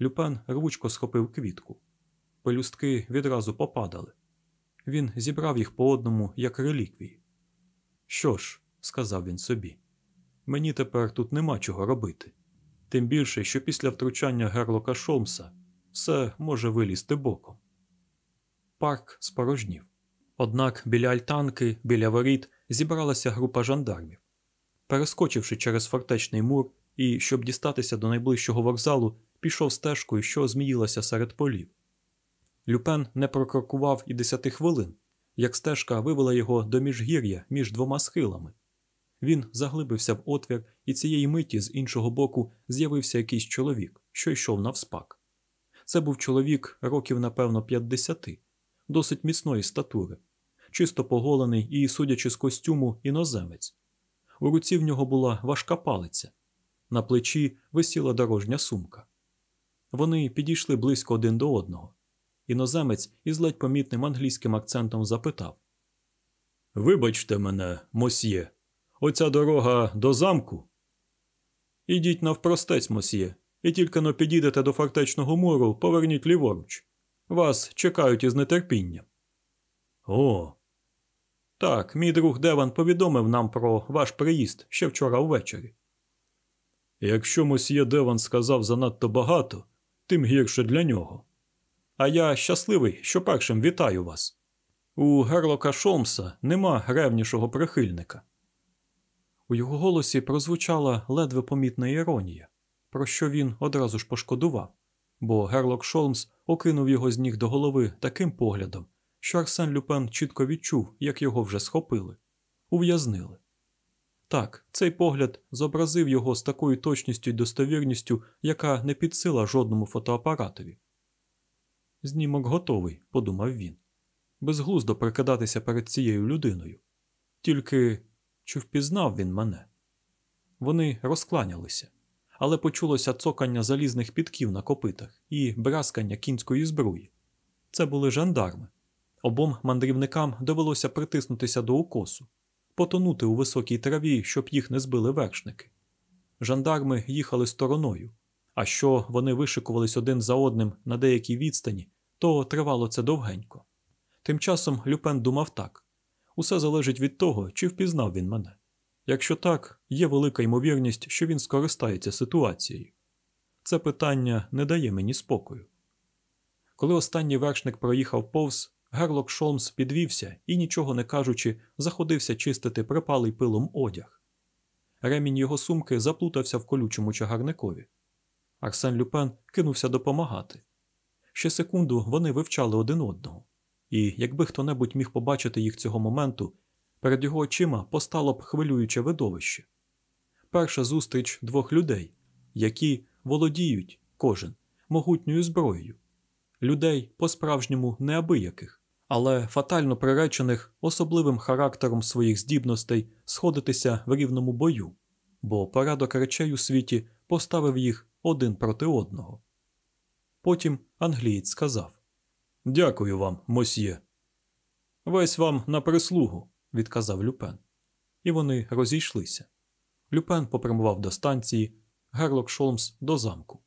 Люпен рвучко схопив квітку. Пелюстки відразу попадали. Він зібрав їх по одному, як реліквії. Що ж, сказав він собі, мені тепер тут нема чого робити. Тим більше, що після втручання Герлока Шолмса все може вилізти боком. Парк спорожнів. Однак біля альтанки, біля воріт зібралася група жандармів. Перескочивши через фортечний мур і, щоб дістатися до найближчого вокзалу, пішов стежкою, що зміїлася серед полів. Люпен не прокрокував і десяти хвилин, як стежка вивела його до міжгір'я між двома схилами. Він заглибився в отвір, і цієї миті з іншого боку з'явився якийсь чоловік, що йшов навспак. Це був чоловік років, напевно, 50, досить міцної статури, чисто поголений і, судячи з костюму, іноземець. У руці в нього була важка палиця, на плечі висіла дорожня сумка. Вони підійшли близько один до одного. Іноземець із ледь помітним англійським акцентом запитав: Вибачте мене, мосьє, оця дорога до замку? Ідіть навпростець, мосьє, і тільки но підійдете до фортечного муру, поверніть ліворуч. Вас чекають із нетерпінням. О. Так, мій друг Деван повідомив нам про ваш приїзд ще вчора ввечері. Якщо мосьє Деван сказав занадто багато, тим гірше для нього. А я щасливий, що першим вітаю вас. У Герлока Шолмса нема ревнішого прихильника. У його голосі прозвучала ледве помітна іронія, про що він одразу ж пошкодував, бо Герлок Шолмс окинув його з ніг до голови таким поглядом, що Арсен Люпен чітко відчув, як його вже схопили, ув'язнили. Так, цей погляд зобразив його з такою точністю й достовірністю, яка не підсила жодному фотоапаратові. Знімок готовий, подумав він. Безглуздо прикидатися перед цією людиною. Тільки чи впізнав він мене? Вони розкланялися, але почулося цокання залізних підків на копитах і браскання кінської збруї. Це були жандарми. Обом мандрівникам довелося притиснутися до укосу, потонути у високій траві, щоб їх не збили вершники. Жандарми їхали стороною, а що вони вишикувались один за одним на деякій відстані, то тривало це довгенько. Тим часом Люпен думав так усе залежить від того, чи впізнав він мене. Якщо так, є велика ймовірність, що він скористається ситуацією. Це питання не дає мені спокою. Коли останній вершник проїхав повз, Герлок Шолмс підвівся і, нічого не кажучи, заходився чистити припалий пилом одяг. Ремінь його сумки заплутався в колючому чагарникові. Арсен Люпен кинувся допомагати. Ще секунду вони вивчали один одного, і якби хто небудь міг побачити їх цього моменту, перед його очима постало б хвилююче видовище. Перша зустріч двох людей, які володіють кожен могутньою зброєю, людей по-справжньому неабияких, але фатально приречених особливим характером своїх здібностей сходитися в рівному бою, бо порядок речей у світі поставив їх один проти одного. Потім англієць сказав Дякую вам, мосьє. Весь вам на прислугу, відказав Люпен. І вони розійшлися. Люпен попрямував до станції, Герлок Шолмс до замку.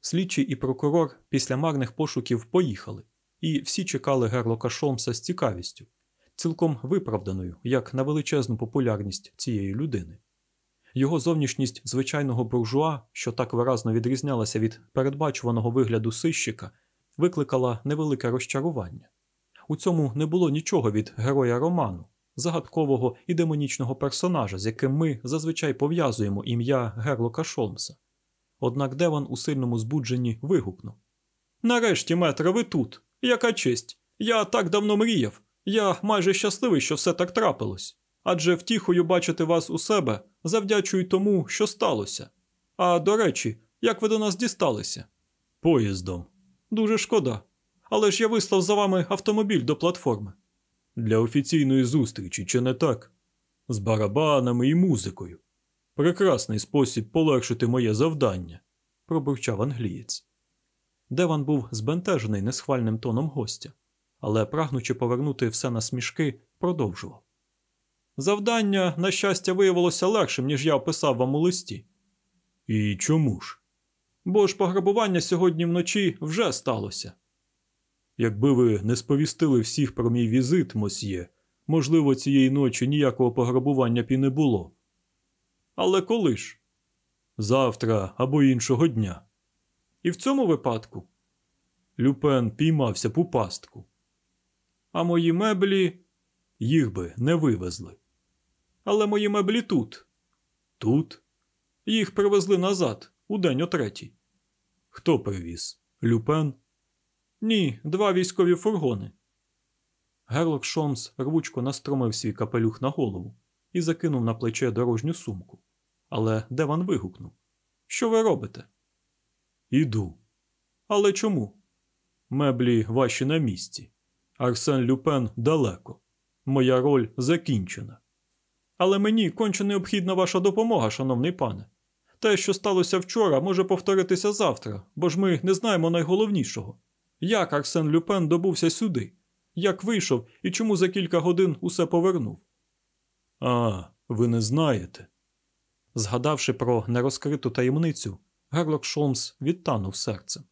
Слідчий і прокурор після марних пошуків поїхали, і всі чекали Герлока Шолмса з цікавістю, цілком виправданою як на величезну популярність цієї людини. Його зовнішність звичайного буржуа, що так виразно відрізнялася від передбачуваного вигляду сищика, викликала невелике розчарування. У цьому не було нічого від героя роману, загадкового і демонічного персонажа, з яким ми зазвичай пов'язуємо ім'я Герлока Шолмса. Однак Деван у сильному збудженні вигукнув: Нарешті, метре, ви тут. Яка честь! Я так давно мріяв. Я майже щасливий, що все так трапилось. Адже втіхою бачити вас у себе завдячую тому, що сталося. А до речі, як ви до нас дісталися? Поїздом. Дуже шкода. Але ж я вислав за вами автомобіль до платформи. Для офіційної зустрічі, чи не так? З барабанами і музикою. Прекрасний спосіб полегшити моє завдання, пробурчав англієць. Деван був збентежений несхвальним тоном гостя, але, прагнучи повернути все на смішки, продовжував. Завдання, на щастя, виявилося легшим, ніж я описав вам у листі. І чому ж? Бо ж пограбування сьогодні вночі вже сталося. Якби ви не сповістили всіх про мій візит, мосьє, можливо, цієї ночі ніякого пограбування б і не було. Але коли ж? Завтра або іншого дня. І в цьому випадку Люпен піймався у пастку. А мої меблі їх би не вивезли. Але мої меблі тут. Тут? Їх привезли назад, у день о третій. Хто привіз? Люпен? Ні, два військові фургони. Герлок Шомс рвучко настромив свій капелюх на голову і закинув на плече дорожню сумку. Але Деван вигукнув: Що ви робите? Іду. Але чому? Меблі ваші на місці. Арсен Люпен далеко. Моя роль закінчена. Але мені конче необхідна ваша допомога, шановний пане. Те, що сталося вчора, може повторитися завтра, бо ж ми не знаємо найголовнішого. Як Арсен Люпен добувся сюди? Як вийшов і чому за кілька годин усе повернув? А, ви не знаєте. Згадавши про нерозкриту таємницю, Герлок Шолмс відтанув серцем.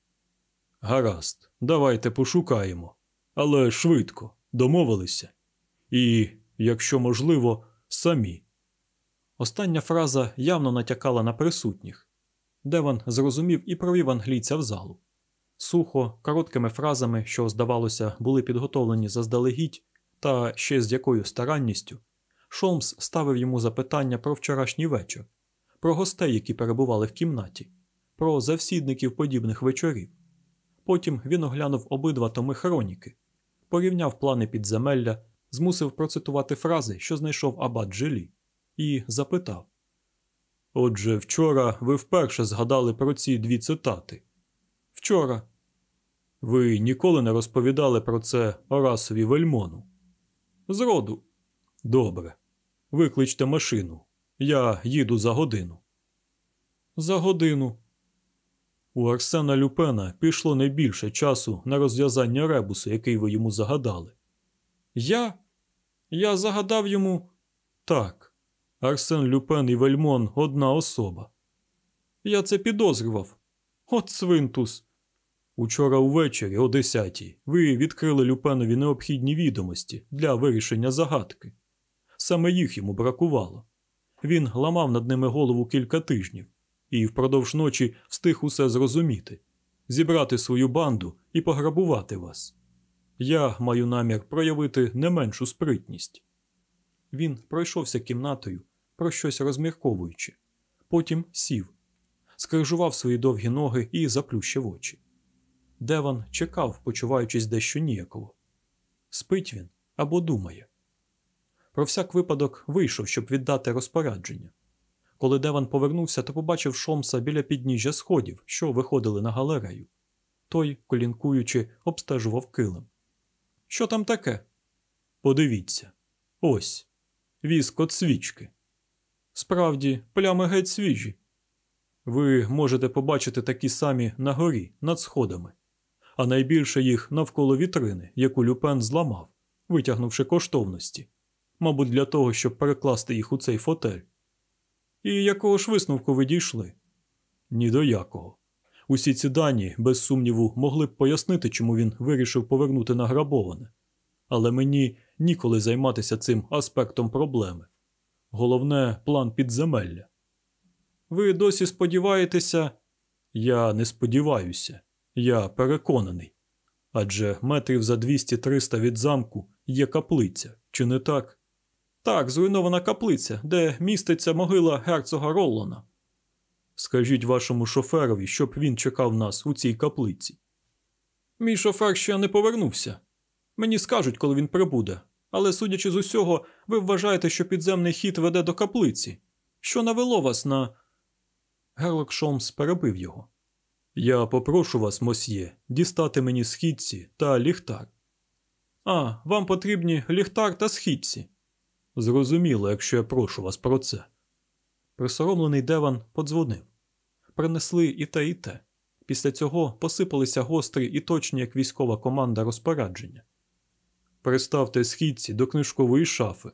Гаразд, давайте пошукаємо. Але швидко, домовилися. І, якщо можливо, самі. Остання фраза явно натякала на присутніх. Деван зрозумів і провів англійця в залу. Сухо, короткими фразами, що, здавалося, були підготовлені заздалегідь, та ще з якою старанністю, Шолмс ставив йому запитання про вчорашній вечір, про гостей, які перебували в кімнаті, про завсідників подібних вечорів. Потім він оглянув обидва томи хроніки, порівняв плани підземелля, змусив процитувати фрази, що знайшов Абат Джилі, і запитав: Отже, вчора ви вперше згадали про ці дві цитати. Вчора. Ви ніколи не розповідали про це Орасові Вельмону? Зроду. Добре. Викличте машину. Я їду за годину. За годину. У Арсена Люпена пішло не більше часу на розв'язання ребусу, який ви йому загадали. Я? Я загадав йому так. Арсен Люпен і Вельмон одна особа. Я це підозрював. От свинтус. Учора увечері, о десятій, ви відкрили Люпенові необхідні відомості для вирішення загадки. Саме їх йому бракувало. Він ламав над ними голову кілька тижнів і впродовж ночі встиг усе зрозуміти, зібрати свою банду і пограбувати вас. Я маю намір проявити не меншу спритність. Він пройшовся кімнатою, про щось розмірковуючи, потім сів, скрижував свої довгі ноги і заплющив очі. Деван чекав, почуваючись дещо ніяково. Спить він або думає. Про всяк випадок вийшов, щоб віддати розпорядження. Коли Деван повернувся, то побачив Шомса біля підніжжя сходів, що виходили на галерею. Той, колінкуючи, обстежував килим. Що там таке? Подивіться. Ось. Віск от свічки. Справді, плями геть свіжі. Ви можете побачити такі самі на горі, над сходами, а найбільше їх навколо вітрини, яку Люпен зламав, витягнувши коштовності, мабуть, для того, щоб перекласти їх у цей фотель. І якого ж висновку ви дійшли? Ні до якого. Усі ці дані, без сумніву, могли б пояснити, чому він вирішив повернути награбоване. Але мені ніколи займатися цим аспектом проблеми. Головне план підземелля. ви досі сподіваєтеся. Я не сподіваюся, я переконаний. Адже метрів за 200-300 від замку є каплиця, чи не так? Так, зруйнована каплиця, де міститься могила герцога Роллона. Скажіть вашому шоферові, щоб він чекав нас у цій каплиці. Мій шофер ще не повернувся. Мені скажуть, коли він прибуде, але, судячи з усього, ви вважаєте, що підземний хід веде до каплиці. Що навело вас на. Герлок Шолмс перебив його. Я попрошу вас, мосьє, дістати мені східці та ліхтар. А, вам потрібні ліхтар та східці. Зрозуміло, якщо я прошу вас про це. Присоромлений Деван подзвонив. Принесли і те, і те. Після цього посипалися гострі і точні, як військова команда, розпорядження. Приставте східці до книжкової шафи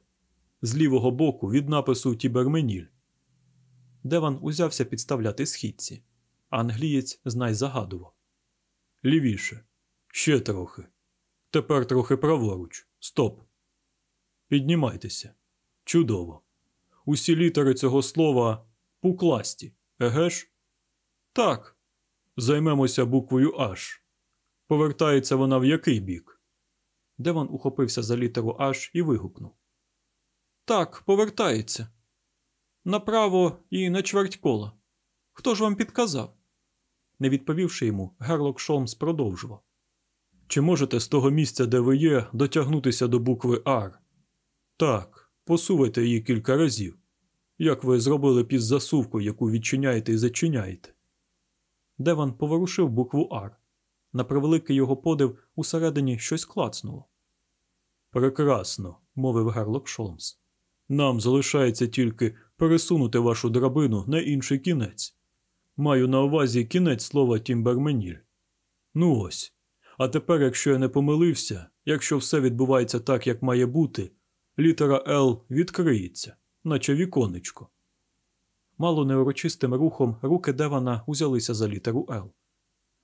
з лівого боку від напису Тіберменіль. Деван узявся підставляти східці. Англієць знай загадував. Лівіше. Ще трохи. Тепер трохи праворуч. Стоп. Піднімайтеся. Чудово. Усі літери цього слова пукласті, еге ж? Так. Займемося буквою H. Повертається вона в який бік? Деван ухопився за літеру H і вигукнув. Так, повертається. Направо і на чверть кола. Хто ж вам підказав? Не відповівши йому, Герлок Шолмс продовжував. Чи можете з того місця, де ви є, дотягнутися до букви R? Так, посувайте її кілька разів, як ви зробили під засувку, яку відчиняєте і зачиняєте. Деван поворушив букву R. На превеликий його подив усередині щось клацнуло. Прекрасно, мовив Герлок Шолмс. Нам залишається тільки пересунути вашу драбину на інший кінець. Маю на увазі кінець слова Тімберменіль. Ну ось. А тепер, якщо я не помилився, якщо все відбувається так, як має бути, літера Л відкриється, наче віконечко. Мало неурочистим рухом руки Девана узялися за літеру Л.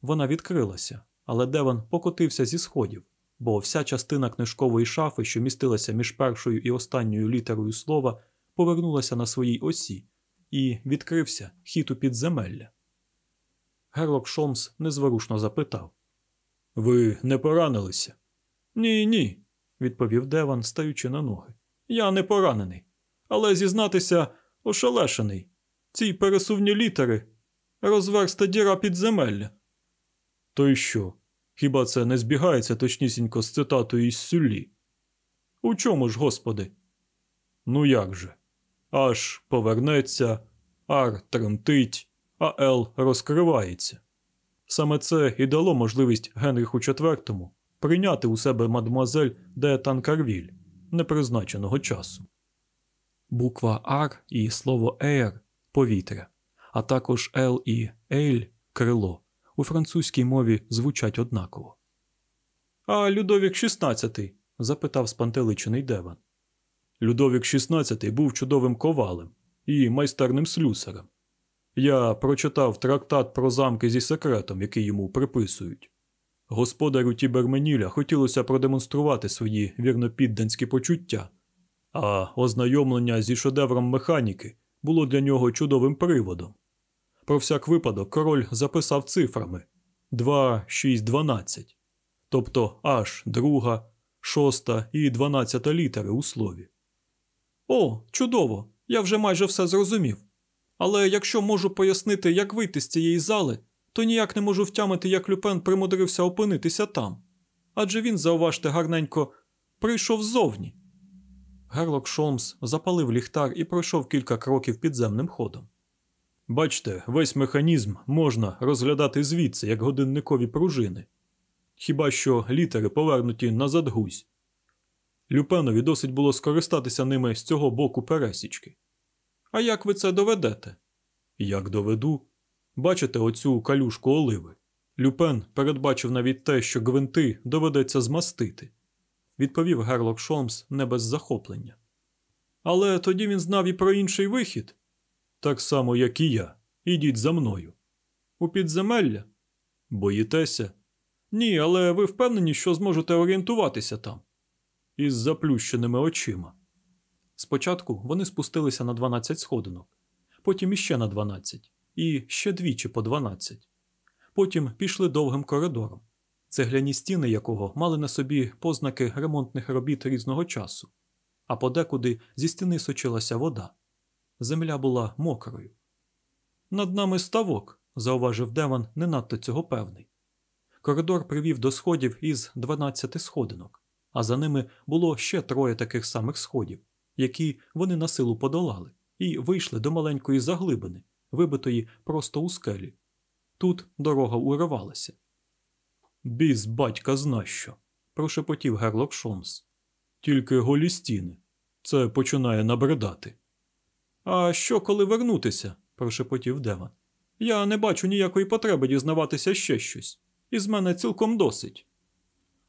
Вона відкрилася, але Деван покотився зі сходів, бо вся частина книжкової шафи, що містилася між першою і останньою літерою слова, повернулася на своїй осі, і відкрився хід у підземелля. Герлок Шолмс незворушно запитав Ви не поранилися? Ні, ні, відповів Деван, стаючи на ноги. Я не поранений, але зізнатися ошелешений. Ці пересувні літери розверста діра підземелля. То й що? Хіба це не збігається точнісінько з цитатою із Сюллі? У чому ж, господи? Ну як же? H повернеться, R тремтить, а L розкривається. Саме це і дало можливість Генріху IV прийняти у себе мадмуазель де Танкарвіль непризначеного часу. Буква R і слово air повітря, а також L і aile крило у французькій мові звучать однаково. А Людовік XVI? запитав спантеличений Деван. Людовік XVI був чудовим ковалем і майстерним слюсарем. Я прочитав трактат про замки зі секретом, який йому приписують. Господарю Тіберменіля хотілося продемонструвати свої вірнопідданські почуття, а ознайомлення зі шедевром механіки було для нього чудовим приводом. Про всяк випадок король записав цифрами 2, 6, 12, тобто аж друга, шоста і дванадцята літери у слові. О, чудово! Я вже майже все зрозумів. Але якщо можу пояснити, як вийти з цієї зали, то ніяк не можу втямити, як Люпен примудрився опинитися там. Адже він, зауважте, гарненько, прийшов ззовні. Герлок Шолмс запалив ліхтар і пройшов кілька кроків підземним ходом. Бачте, весь механізм можна розглядати звідси, як годинникові пружини. Хіба що літери повернуті назад гусь. Люпенові досить було скористатися ними з цього боку пересічки. А як ви це доведете? Як доведу? Бачите оцю калюшку оливи? Люпен передбачив навіть те, що гвинти доведеться змастити, відповів Герлок Шолмс не без захоплення. Але тоді він знав і про інший вихід. Так само, як і я. Ідіть за мною. У підземелля? Боїтеся? Ні, але ви впевнені, що зможете орієнтуватися там. Із заплющеними очима. Спочатку вони спустилися на 12 сходинок. потім іще на 12 і ще двічі по 12. Потім пішли довгим коридором, цегляні стіни якого мали на собі познаки ремонтних робіт різного часу, а подекуди зі стіни сочилася вода. Земля була мокрою. Над нами ставок, зауважив Деван, не надто цього певний. Коридор привів до сходів із 12 сходинок, а за ними було ще троє таких самих сходів, які вони на силу подолали, і вийшли до маленької заглибини, вибитої просто у скелі. Тут дорога уривалася. Біс батька зна що, прошепотів Герлок Шомс. Тільки голі стіни. Це починає набридати. А що, коли вернутися? прошепотів Деван. Я не бачу ніякої потреби дізнаватися ще щось. Із мене цілком досить.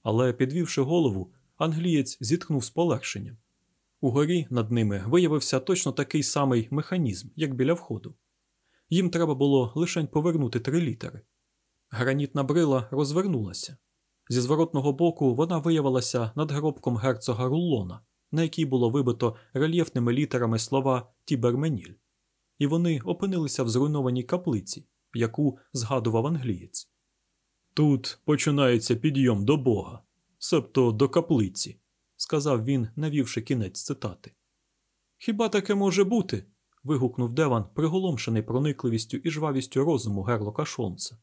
Але, підвівши голову, англієць зіткнув з полегшенням. Угорі над ними виявився точно такий самий механізм, як біля входу. Їм треба було лишень повернути три літери. Гранітна брила розвернулася. Зі зворотного боку вона виявилася над гробком герцога Руллона, на якій було вибито рельєфними літерами слова Тіберменіль, і вони опинилися в зруйнованій каплиці, яку згадував англієць. Тут починається підйом до Бога, себто до каплиці, сказав він, навівши кінець цитати. Хіба таке може бути? вигукнув Деван, приголомшений проникливістю і жвавістю розуму Герлока Шолмса.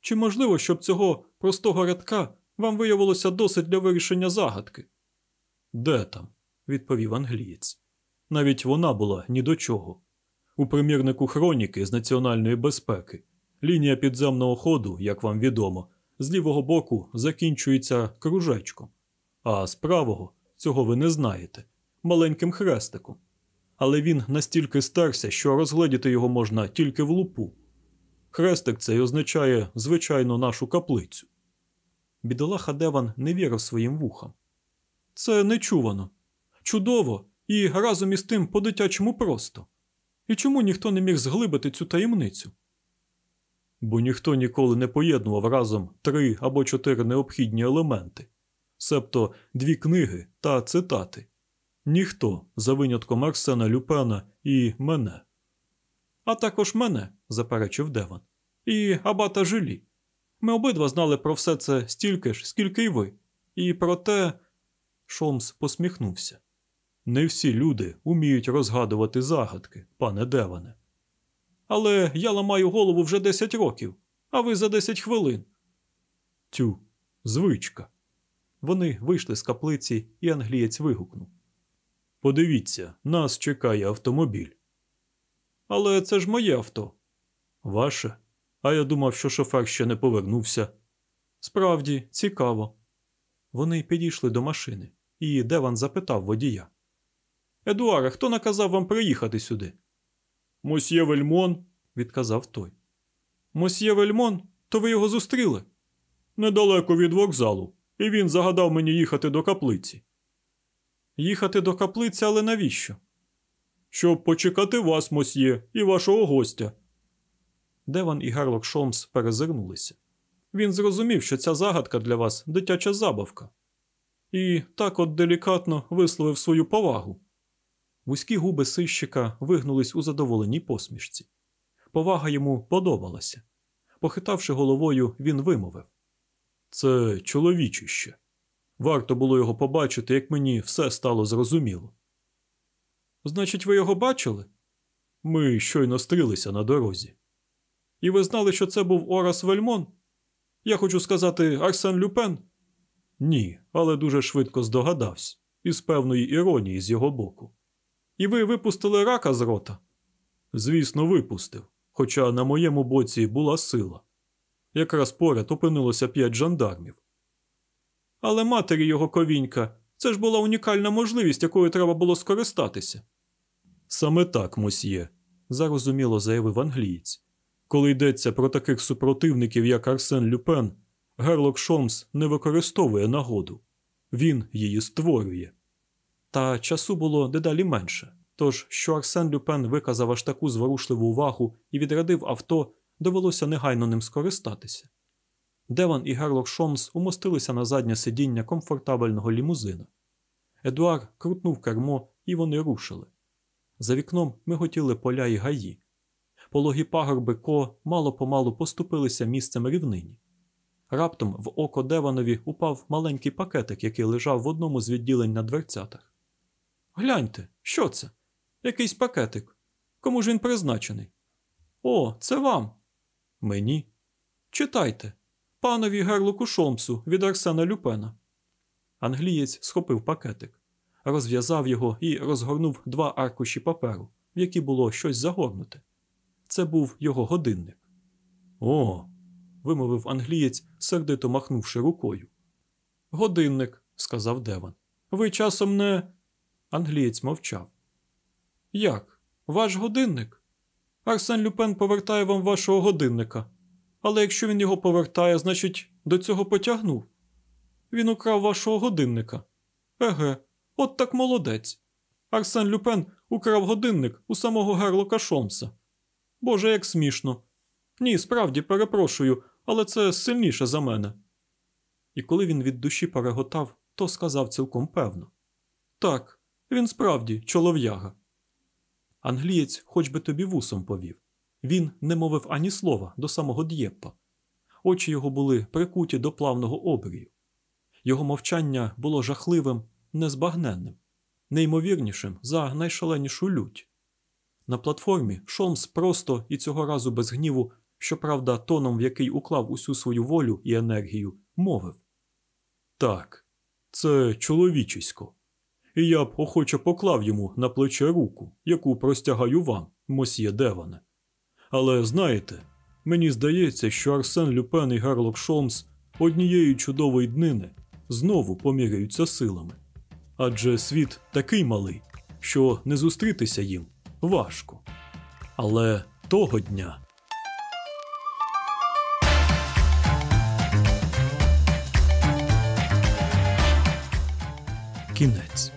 Чи можливо, щоб цього простого рядка вам виявилося досить для вирішення загадки? Де там? відповів англієць. Навіть вона була ні до чого. У примірнику хроніки з національної безпеки лінія підземного ходу, як вам відомо, з лівого боку закінчується кружечком, а з правого цього ви не знаєте маленьким хрестиком. Але він настільки стерся, що розгледіти його можна тільки в лупу. Хрестик цей означає, звичайно, нашу каплицю. Бідолаха Деван не вірив своїм вухам. Це нечувано, чудово і разом із тим по-дитячому просто. І чому ніхто не міг зглибити цю таємницю? Бо ніхто ніколи не поєднував разом три або чотири необхідні елементи, себто дві книги та цитати. Ніхто за винятком Арсена Люпена і мене. А також мене, заперечив Деван, і Абата Жилі. Ми обидва знали про все це стільки ж, скільки й ви, і про те. Шолмс посміхнувся. Не всі люди уміють розгадувати загадки, пане Деване. Але я ламаю голову вже 10 років, а ви за 10 хвилин. Тю, звичка. Вони вийшли з каплиці, і англієць вигукнув. Подивіться, нас чекає автомобіль. Але це ж моє авто. Ваше? А я думав, що шофер ще не повернувся. Справді, цікаво. Вони підійшли до машини, і Деван запитав водія. Едуаре, хто наказав вам приїхати сюди? Мосьє Вельмон, відказав той. Мосьє Вельмон, то ви його зустріли? Недалеко від вокзалу, і він загадав мені їхати до каплиці. Їхати до каплиці, але навіщо? Щоб почекати вас, мосьє, і вашого гостя. Деван і Гарлок Шолмс перезирнулися. Він зрозумів, що ця загадка для вас дитяча забавка. І так от делікатно висловив свою повагу. Вузькі губи сищика вигнулись у задоволеній посмішці. Повага йому подобалася. Похитавши головою, він вимовив: Це чоловічище. Варто було його побачити, як мені все стало зрозуміло. Значить, ви його бачили? Ми щойно стрілися на дорозі. І ви знали, що це був Орас Вельмон? Я хочу сказати, Арсен Люпен? Ні, але дуже швидко здогадався, із певної іронії з його боку. І ви випустили рака з рота? Звісно, випустив, хоча на моєму боці була сила. Якраз поряд опинилося п'ять жандармів. Але матері його ковінька це ж була унікальна можливість, якою треба було скористатися. Саме так, мосьє, зарозуміло заявив англієць. Коли йдеться про таких супротивників, як Арсен Люпен, Герлок Шолмс не використовує нагоду, він її створює. Та часу було дедалі менше, тож, що Арсен Люпен виказав аж таку зворушливу увагу і відрядив авто, довелося негайно ним скористатися. Деван і Герлок Шомс умостилися на заднє сидіння комфортабельного лімузина. Едуар крутнув кермо, і вони рушили. За вікном миготіли поля і гаї. Пологі пагорби ко мало помалу поступилися місцем рівнині. Раптом в око Деванові упав маленький пакетик, який лежав в одному з відділень на дверцятах. Гляньте, що це? Якийсь пакетик. Кому ж він призначений? О, це вам. Мені. Читайте. Панові Герлоку Шолмсу від Арсена Люпена. Англієць схопив пакетик, розв'язав його і розгорнув два аркуші паперу, в які було щось загорнуте. Це був його годинник. О, вимовив англієць, сердито махнувши рукою. Годинник, сказав Деван. Ви часом не. Англієць мовчав. Як? Ваш годинник? Арсен Люпен повертає вам вашого годинника. Але якщо він його повертає, значить, до цього потягнув. Він украв вашого годинника. Еге, от так молодець. Арсен Люпен украв годинник у самого Герлока Шомса. Боже, як смішно. Ні, справді перепрошую, але це сильніше за мене. І коли він від душі переготав, то сказав цілком певно так, він справді чолов'яга. Англієць хоч би тобі вусом повів. Він не мовив ані слова до самого Д'єппа. Очі його були прикуті до плавного обрію. Його мовчання було жахливим, незбагненним, неймовірнішим за найшаленішу лють. На платформі Шолмс просто і цього разу без гніву, щоправда, тоном, в який уклав усю свою волю і енергію, мовив Так, це чоловічисько. І я б охоче поклав йому на плече руку, яку простягаю вам, мосьє Деване. Але знаєте, мені здається, що Арсен Люпен і Герлок Шолмс однієї чудової днини знову поміряються силами. Адже світ такий малий, що не зустрітися їм важко. Але того дня. Кінець.